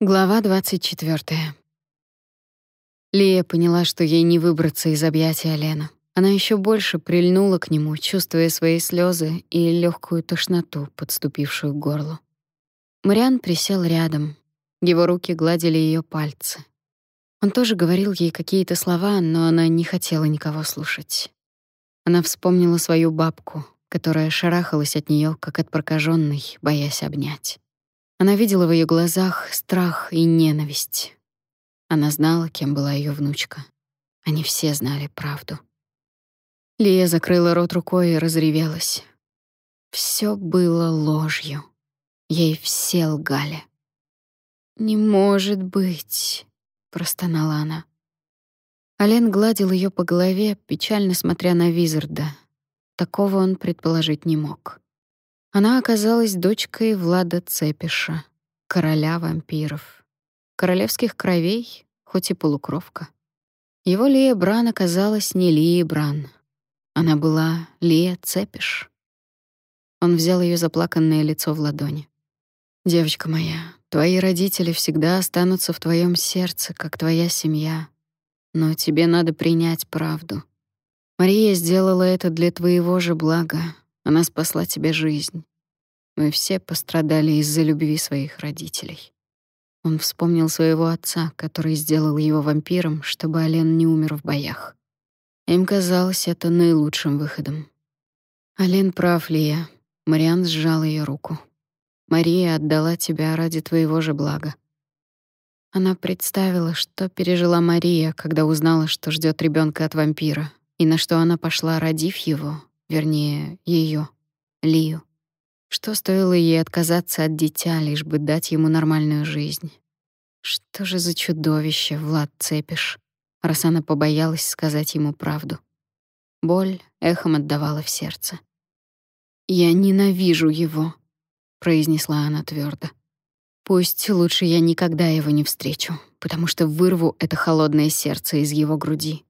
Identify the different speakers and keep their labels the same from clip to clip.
Speaker 1: Глава 24. Лия поняла, что ей не выбраться из объятия Лена. Она еще больше прильнула к нему, чувствуя свои слезы и легкую тошноту, подступившую к горлу. Мариан присел рядом. Его руки гладили ее пальцы. Он тоже говорил ей какие-то слова, но она не хотела никого слушать. Она вспомнила свою бабку, которая шарахалась от нее, как от прокаженной, боясь обнять. Она видела в ее глазах страх и ненависть. Она знала, кем была ее внучка. Они все знали правду. Лия закрыла рот рукой и разревелась. Все было ложью. Ей все лгали. «Не может быть», — простонала она. Ален гладил ее по голове, печально смотря на Визарда. Такого он предположить не мог. Она оказалась дочкой Влада Цепиша, короля вампиров. Королевских кровей, хоть и полукровка. Его Лия Бран оказалась не Лия Бран. Она была Лия Цепиш. Он взял ее заплаканное лицо в ладони. «Девочка моя, твои родители всегда останутся в твоем сердце, как твоя семья. Но тебе надо принять правду. Мария сделала это для твоего же блага, она спасла тебе жизнь. Мы все пострадали из-за любви своих родителей. Он вспомнил своего отца, который сделал его вампиром, чтобы Ален не умер в боях. Им казалось это наилучшим выходом. Ален прав, Лия. Мариан сжал ее руку. Мария отдала тебя ради твоего же блага. Она представила, что пережила Мария, когда узнала, что ждет ребенка от вампира, и на что она пошла, родив его, вернее, ее, Лию. Что стоило ей отказаться от дитя, лишь бы дать ему нормальную жизнь? Что же за чудовище, Влад Цепиш, раз она побоялась сказать ему правду? Боль эхом отдавала в сердце. «Я ненавижу его», — произнесла она твердо. «Пусть лучше я никогда его не встречу, потому что вырву это холодное сердце из его груди.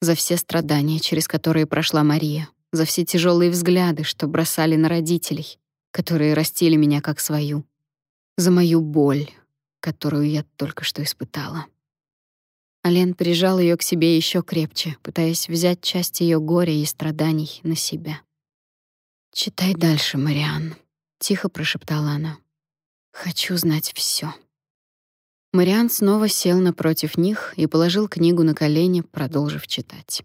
Speaker 1: За все страдания, через которые прошла Мария, за все тяжелые взгляды, что бросали на родителей, которые растили меня как свою, за мою боль, которую я только что испытала. Ален прижал ее к себе еще крепче, пытаясь взять часть ее горя и страданий на себя. «Читай дальше, Мариан», — тихо прошептала она. «Хочу знать все. Мариан снова сел напротив них и положил книгу на колени, продолжив читать.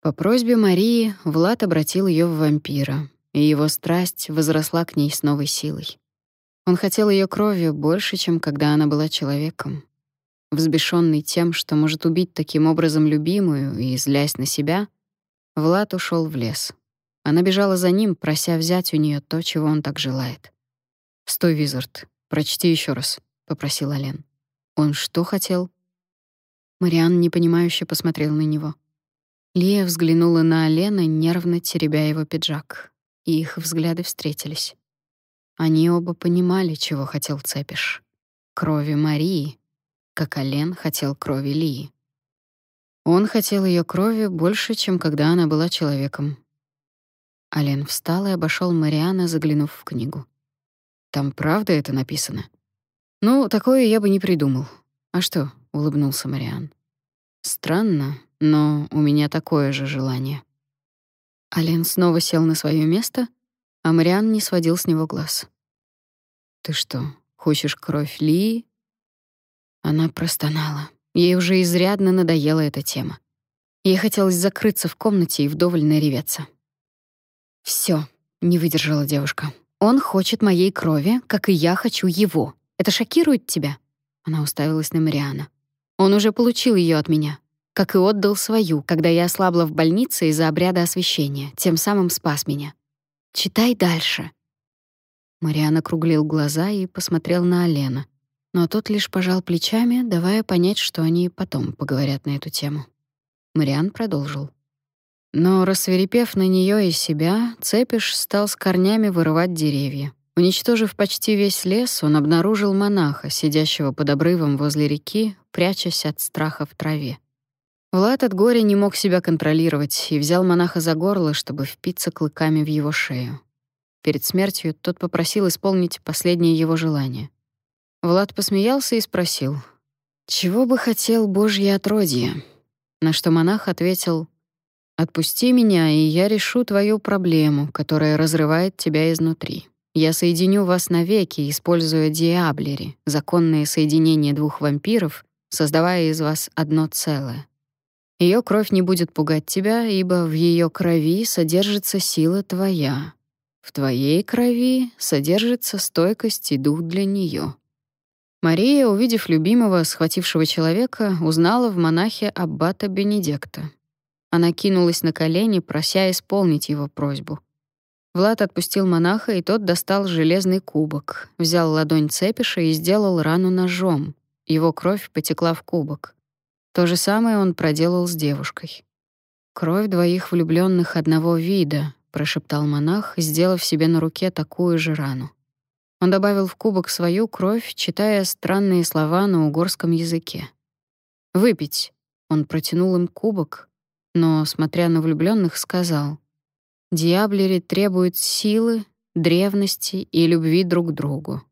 Speaker 1: По просьбе Марии Влад обратил ее в вампира, и его страсть возросла к ней с новой силой. Он хотел ее кровью больше, чем когда она была человеком. Взбешенный тем, что может убить таким образом любимую и злясь на себя, Влад ушел в лес. Она бежала за ним, прося взять у нее то, чего он так желает. «Стой, Визард, прочти еще раз», — попросил Ален. «Он что хотел?» Мариан непонимающе посмотрел на него. Лия взглянула на Алена, нервно теребя его пиджак, и их взгляды встретились. Они оба понимали, чего хотел Цепиш. Крови Марии, как Ален хотел крови Лии. Он хотел ее крови больше, чем когда она была человеком. Ален встал и обошел Мариана, заглянув в книгу. Там правда это написано? Ну, такое я бы не придумал. А что? улыбнулся Мариан. Странно, но у меня такое же желание. Ален снова сел на свое место, а Мариан не сводил с него глаз. Ты что, хочешь кровь Ли? Она простонала. Ей уже изрядно надоела эта тема. Ей хотелось закрыться в комнате и вдоволь нареветься. Все, не выдержала девушка. Он хочет моей крови, как и я хочу его. Это шокирует тебя? Она уставилась на Мариана. Он уже получил ее от меня как и отдал свою, когда я ослабла в больнице из-за обряда освящения, тем самым спас меня. Читай дальше. Мариан округлил глаза и посмотрел на Алена, но тот лишь пожал плечами, давая понять, что они потом поговорят на эту тему. Мариан продолжил. Но, рассверепев на нее и себя, Цепиш стал с корнями вырывать деревья. Уничтожив почти весь лес, он обнаружил монаха, сидящего под обрывом возле реки, прячась от страха в траве. Влад от горя не мог себя контролировать и взял монаха за горло, чтобы впиться клыками в его шею. Перед смертью тот попросил исполнить последнее его желание. Влад посмеялся и спросил: "Чего бы хотел Божье отродье?" На что монах ответил: "Отпусти меня, и я решу твою проблему, которая разрывает тебя изнутри. Я соединю вас навеки, используя диаблери, законное соединение двух вампиров, создавая из вас одно целое. Ее кровь не будет пугать тебя, ибо в ее крови содержится сила твоя. В твоей крови содержится стойкость и дух для нее. Мария, увидев любимого, схватившего человека, узнала в монахе аббата Бенедикта. Она кинулась на колени, прося исполнить его просьбу. Влад отпустил монаха, и тот достал железный кубок, взял ладонь цепиша и сделал рану ножом. Его кровь потекла в кубок. То же самое он проделал с девушкой. Кровь двоих влюбленных одного вида, прошептал монах, сделав себе на руке такую же рану. Он добавил в кубок свою кровь, читая странные слова на угорском языке. «Выпить!» Он протянул им кубок, но, смотря на влюбленных, сказал, «Диаблери требуют силы, древности и любви друг к другу.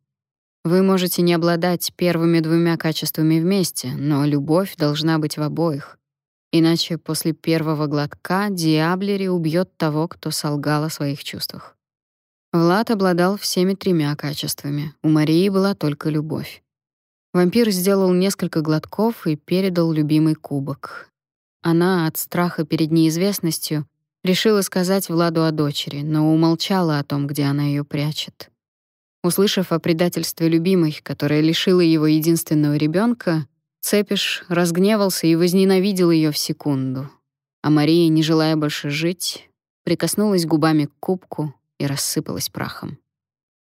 Speaker 1: Вы можете не обладать первыми двумя качествами вместе, но любовь должна быть в обоих. Иначе после первого глотка Диаблери убьет того, кто солгал о своих чувствах. Влад обладал всеми тремя качествами. У Марии была только любовь. Вампир сделал несколько глотков и передал любимый кубок. Она от страха перед неизвестностью решила сказать Владу о дочери, но умолчала о том, где она ее прячет. Услышав о предательстве любимой, которая лишила его единственного ребенка, Цепиш разгневался и возненавидел ее в секунду. А Мария, не желая больше жить, прикоснулась губами к кубку, и рассыпалась прахом.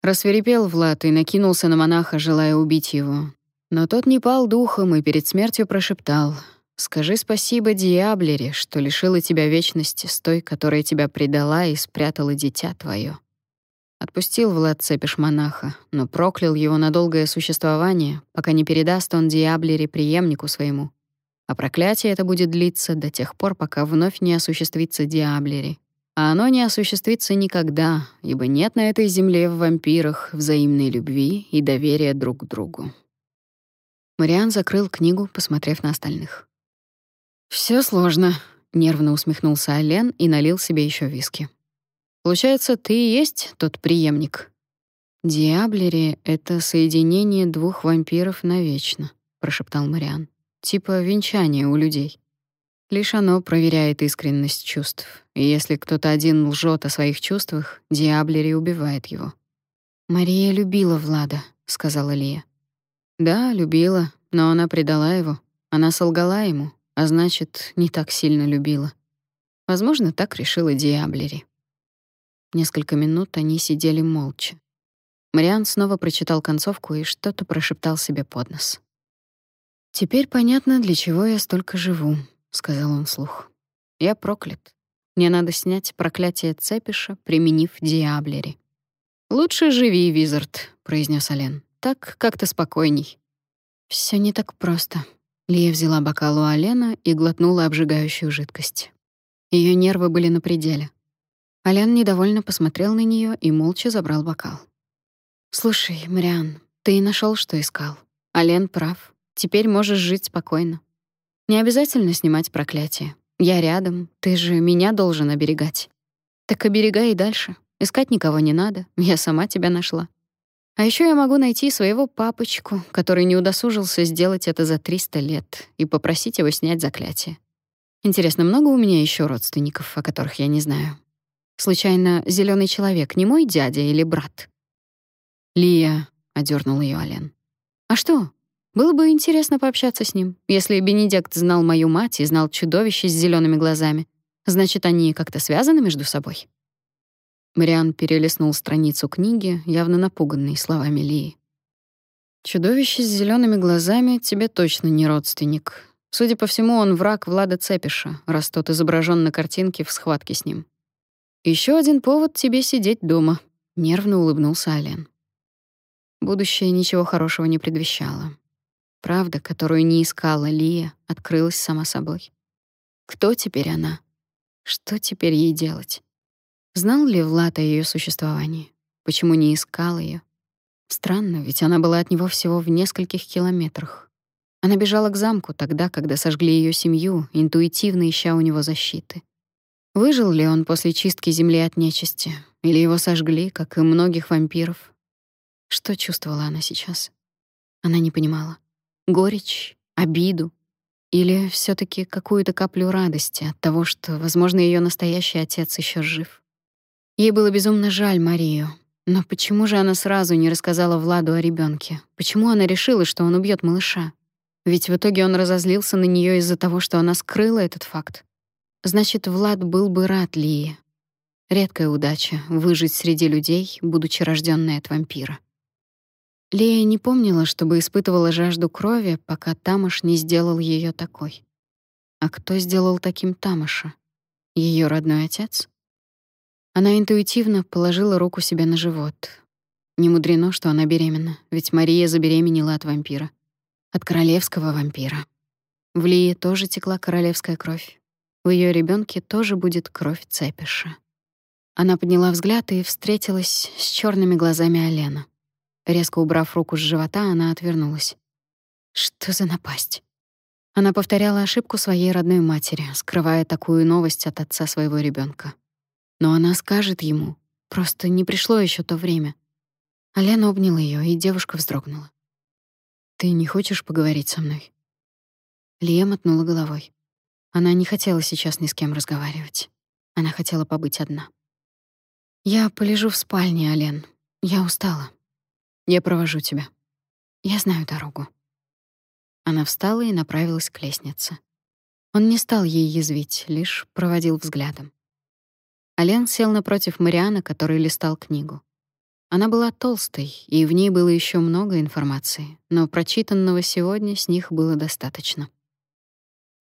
Speaker 1: Рассверепел Влад и накинулся на монаха, желая убить его. Но тот не пал духом и перед смертью прошептал «Скажи спасибо Диаблере, что лишила тебя вечности с той, которая тебя предала и спрятала дитя твое». Отпустил Влад цепиш монаха, но проклял его на долгое существование, пока не передаст он Диаблере преемнику своему. А проклятие это будет длиться до тех пор, пока вновь не осуществится Диаблери, а оно не осуществится никогда, ибо нет на этой земле в вампирах взаимной любви и доверия друг к другу. Мариан закрыл книгу, посмотрев на остальных. Все сложно, нервно усмехнулся Ален и налил себе еще виски. Получается, ты и есть тот преемник. Диаблери это соединение двух вампиров навечно, прошептал Мариан. Типа венчание у людей. Лишь оно проверяет искренность чувств. И если кто-то один лжет о своих чувствах, Диаблери убивает его. Мария любила Влада, сказала Лия. Да, любила, но она предала его. Она солгала ему, а значит, не так сильно любила. Возможно, так решила Диаблери. Несколько минут они сидели молча. Мариан снова прочитал концовку и что-то прошептал себе под нос. Теперь понятно, для чего я столько живу сказал он вслух. Я проклят. Мне надо снять проклятие Цепиша, применив Диаблери. Лучше живи, Визард, произнес Ален. Так как-то спокойней. Все не так просто. Лия взяла бокал у Алена и глотнула обжигающую жидкость. Ее нервы были на пределе. Ален недовольно посмотрел на нее и молча забрал бокал. «Слушай, Мариан, ты нашел, что искал. Ален прав. Теперь можешь жить спокойно. Не обязательно снимать проклятие. Я рядом, ты же меня должен оберегать. Так оберегай и дальше. Искать никого не надо, я сама тебя нашла. А еще я могу найти своего папочку, который не удосужился сделать это за 300 лет, и попросить его снять заклятие. Интересно, много у меня еще родственников, о которых я не знаю? Случайно, зеленый человек не мой дядя или брат? Лия, одернул ее Ален. А что? Было бы интересно пообщаться с ним. Если Бенедикт знал мою мать и знал чудовище с зелеными глазами, значит, они как-то связаны между собой. Мариан перелистнул страницу книги, явно напуганный словами Лии. Чудовище с зелеными глазами тебе точно не родственник. Судя по всему, он враг Влада Цепиша, раз тот изображен на картинке в схватке с ним. Еще один повод тебе сидеть дома, нервно улыбнулся Ален. Будущее ничего хорошего не предвещало. Правда, которую не искала Лия, открылась сама собой. Кто теперь она? Что теперь ей делать? Знал ли Влад о её существовании? Почему не искал её? Странно, ведь она была от него всего в нескольких километрах. Она бежала к замку тогда, когда сожгли ее семью, интуитивно ища у него защиты. Выжил ли он после чистки земли от нечисти, или его сожгли, как и многих вампиров? Что чувствовала она сейчас? Она не понимала. Горечь, обиду или все таки какую-то каплю радости от того, что, возможно, ее настоящий отец еще жив. Ей было безумно жаль Марию, но почему же она сразу не рассказала Владу о ребенке? Почему она решила, что он убьет малыша? Ведь в итоге он разозлился на нее из-за того, что она скрыла этот факт. Значит, Влад был бы рад Лии. Редкая удача выжить среди людей, будучи рожденной от вампира. Лия не помнила, чтобы испытывала жажду крови, пока Тамаш не сделал ее такой. А кто сделал таким Тамаша? Ее родной отец? Она интуитивно положила руку себе на живот. Не мудрено, что она беременна, ведь Мария забеременела от вампира. От королевского вампира. В Лии тоже текла королевская кровь. В ее ребенке тоже будет кровь Цепиша. Она подняла взгляд и встретилась с черными глазами Алена. Резко убрав руку с живота, она отвернулась. Что за напасть? Она повторяла ошибку своей родной матери, скрывая такую новость от отца своего ребенка. Но она скажет ему. Просто не пришло еще то время. Алена обняла ее, и девушка вздрогнула. «Ты не хочешь поговорить со мной?» Лия мотнула головой. Она не хотела сейчас ни с кем разговаривать. Она хотела побыть одна. «Я полежу в спальне, Ален. Я устала. Я провожу тебя. Я знаю дорогу». Она встала и направилась к лестнице. Он не стал ей язвить, лишь проводил взглядом. Ален сел напротив Марианы, который листал книгу. Она была толстой, и в ней было еще много информации, но прочитанного сегодня с них было достаточно.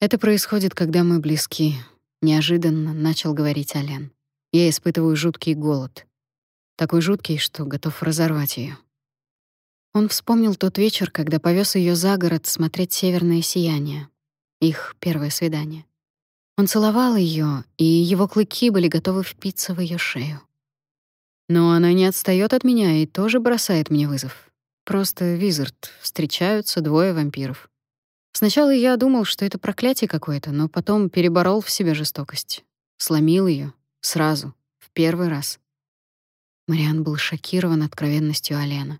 Speaker 1: Это происходит, когда мы близки, неожиданно начал говорить Ален. Я испытываю жуткий голод. Такой жуткий, что готов разорвать ее. Он вспомнил тот вечер, когда повез ее за город смотреть северное сияние. Их первое свидание. Он целовал ее, и его клыки были готовы впиться в ее шею. Но она не отстаёт от меня и тоже бросает мне вызов. Просто Визард, встречаются двое вампиров. Сначала я думал, что это проклятие какое-то, но потом переборол в себе жестокость. Сломил ее сразу, в первый раз. Мариан был шокирован откровенностью Алена.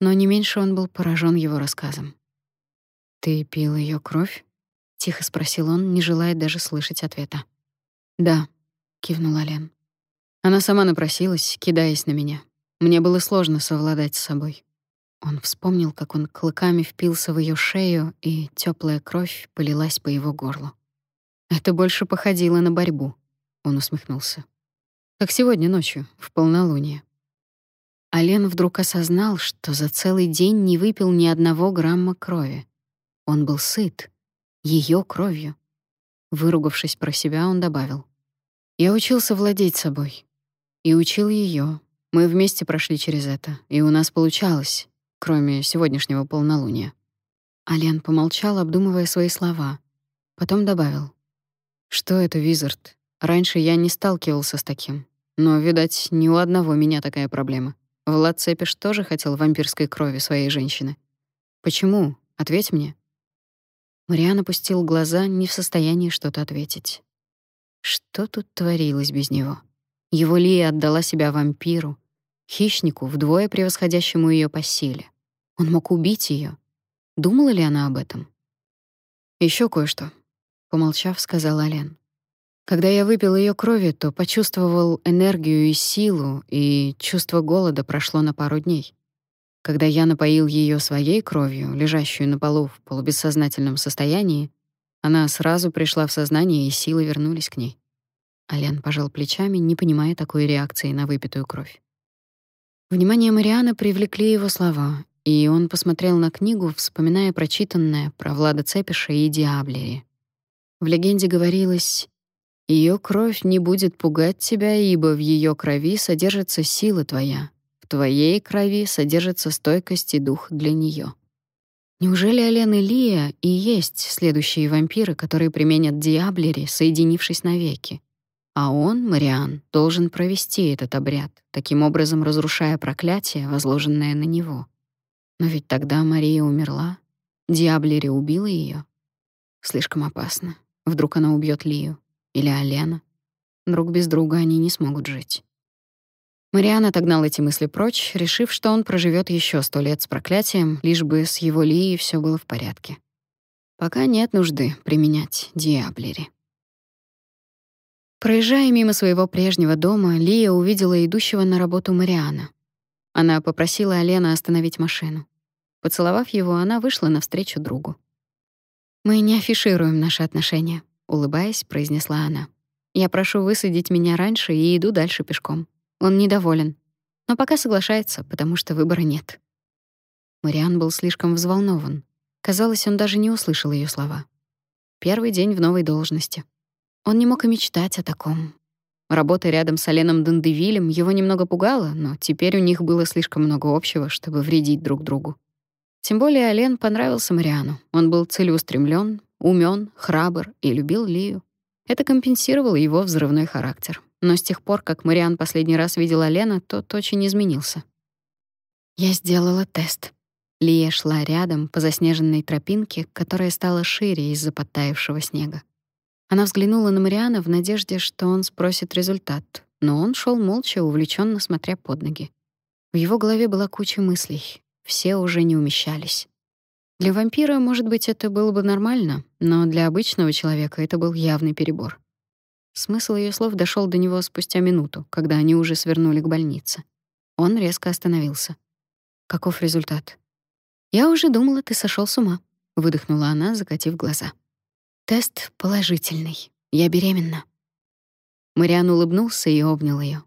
Speaker 1: Но не меньше он был поражен его рассказом. «Ты пил ее кровь?» Тихо спросил он, не желая даже слышать ответа. "Да", кивнула Лен. Она сама напросилась, кидаясь на меня. Мне было сложно совладать с собой. Он вспомнил, как он клыками впился в ее шею, и теплая кровь полилась по его горлу. Это больше походило на борьбу. Он усмехнулся. Как сегодня ночью, в полнолуние. Ален вдруг осознал, что за целый день не выпил ни одного грамма крови. Он был сыт, ее кровью. Выругавшись про себя, он добавил: "Я учился владеть собой и учил ее. Мы вместе прошли через это, и у нас получалось, кроме сегодняшнего полнолуния". Ален помолчал, обдумывая свои слова, потом добавил: "Что это, Визард? Раньше я не сталкивался с таким, но, видать, ни у одного меня такая проблема. Влад Цепиш тоже хотел вампирской крови своей женщины. Почему? Ответь мне". Мариан опустил глаза, не в состоянии что-то ответить. Что тут творилось без него? Его Лия отдала себя вампиру, хищнику, вдвое превосходящему ее по силе. Он мог убить ее. Думала ли она об этом? Еще кое-что, помолчав, сказал Ален. Когда я выпил ее крови, то почувствовал энергию и силу, и чувство голода прошло на пару дней. Когда я напоил ее своей кровью, лежащую на полу в полубессознательном состоянии, она сразу пришла в сознание, и силы вернулись к ней. Ален пожал плечами, не понимая такой реакции на выпитую кровь. Внимание Марианы привлекли его слова, и он посмотрел на книгу, вспоминая прочитанное про Влада Цепиша и Диаблери. В легенде говорилось: ее кровь не будет пугать тебя, ибо в ее крови содержится сила твоя, твоей крови содержится стойкость и дух для нее. Неужели Ален и Лия и есть следующие вампиры, которые применят Диаблери, соединившись навеки? А он, Мариан, должен провести этот обряд, таким образом разрушая проклятие, возложенное на него. Но ведь тогда Мария умерла. Диаблери убила ее. Слишком опасно. Вдруг она убьет Лию или Алена. Друг без друга они не смогут жить. Мариан отогнал эти мысли прочь, решив, что он проживет еще сто лет с проклятием, лишь бы с его Лией все было в порядке. Пока нет нужды применять диаблери. Проезжая мимо своего прежнего дома, Лия увидела идущего на работу Мариана. Она попросила Алена остановить машину. Поцеловав его, она вышла навстречу другу. «Мы не афишируем наши отношения», — улыбаясь, произнесла она. «Я прошу высадить меня раньше и иду дальше пешком. Он недоволен, но пока соглашается, потому что выбора нет». Мариан был слишком взволнован. Казалось, он даже не услышал ее слова. Первый день в новой должности. Он не мог и мечтать о таком. Работа рядом с Оленом Дендевилем его немного пугала, но теперь у них было слишком много общего, чтобы вредить друг другу. Тем более Олен понравился Мариану. Он был целеустремлен, умен, храбр и любил Лию. Это компенсировало его взрывной характер. Но с тех пор, как Мариан последний раз видел Олена, тот очень изменился. Я сделала тест. Лия шла рядом по заснеженной тропинке, которая стала шире из-за подтаявшего снега. Она взглянула на Мариана в надежде, что он спросит результат, но он шел молча, увлеченно смотря под ноги. В его голове была куча мыслей, все уже не умещались. Для вампира, может быть, это было бы нормально, но для обычного человека это был явный перебор. Смысл ее слов дошел до него спустя минуту, когда они уже свернули к больнице. Он резко остановился. Каков результат? Я уже думала, ты сошел с ума, выдохнула она, закатив глаза. Тест положительный. Я беременна. Мариан улыбнулся и обнял ее.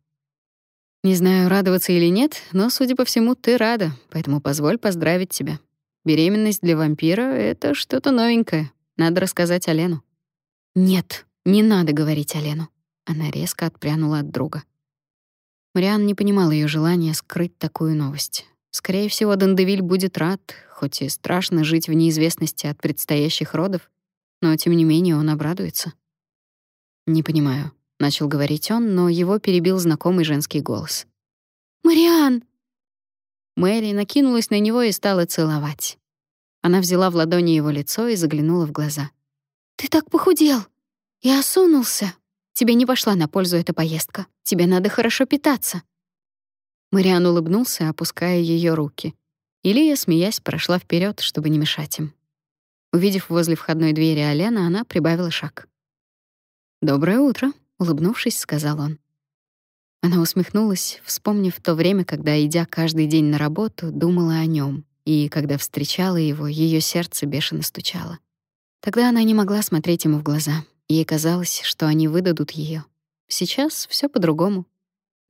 Speaker 1: Не знаю, радоваться или нет, но, судя по всему, ты рада, поэтому позволь поздравить тебя. Беременность для вампира — это что-то новенькое. Надо рассказать Алену. Нет, не надо говорить Алену. Она резко отпрянула от друга. Мариан не понимал ее желания скрыть такую новость. Скорее всего, Дандевиль будет рад, хоть и страшно жить в неизвестности от предстоящих родов, но тем не менее он обрадуется. «Не понимаю», — начал говорить он, но его перебил знакомый женский голос. «Мариан!» Мэри накинулась на него и стала целовать. Она взяла в ладони его лицо и заглянула в глаза. «Ты так похудел!» «Я осунулся. Тебе не пошла на пользу эта поездка. Тебе надо хорошо питаться». Мариан улыбнулся, опуская ее руки. Илья, смеясь, прошла вперед, чтобы не мешать им. Увидев возле входной двери Алена, она прибавила шаг. «Доброе утро», — улыбнувшись, сказал он. Она усмехнулась, вспомнив то время, когда, идя каждый день на работу, думала о нем, и когда встречала его, ее сердце бешено стучало. Тогда она не могла смотреть ему в глаза. Ей казалось, что они выдадут ее. Сейчас все по-другому.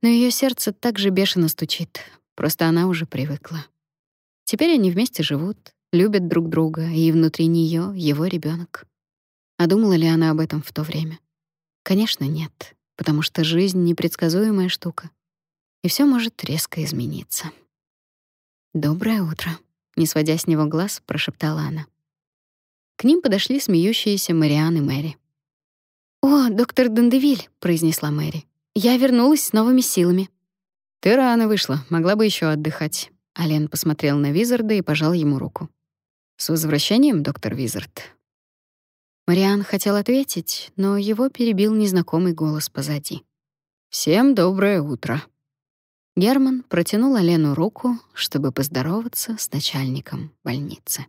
Speaker 1: Но ее сердце так же бешено стучит, просто она уже привыкла. Теперь они вместе живут, любят друг друга, и внутри нее его ребенок. А думала ли она об этом в то время? Конечно, нет, потому что жизнь непредсказуемая штука, и все может резко измениться. Доброе утро, не сводя с него глаз, прошептала она. К ним подошли смеющиеся Мариан и Мэри. «О, доктор Дандевиль», — произнесла Мэри. «Я вернулась с новыми силами». «Ты рано вышла, могла бы еще отдыхать». Ален посмотрел на Визарда и пожал ему руку. «С возвращением, доктор Визард». Мариан хотел ответить, но его перебил незнакомый голос позади. «Всем доброе утро». Герман протянул Алену руку, чтобы поздороваться с начальником больницы.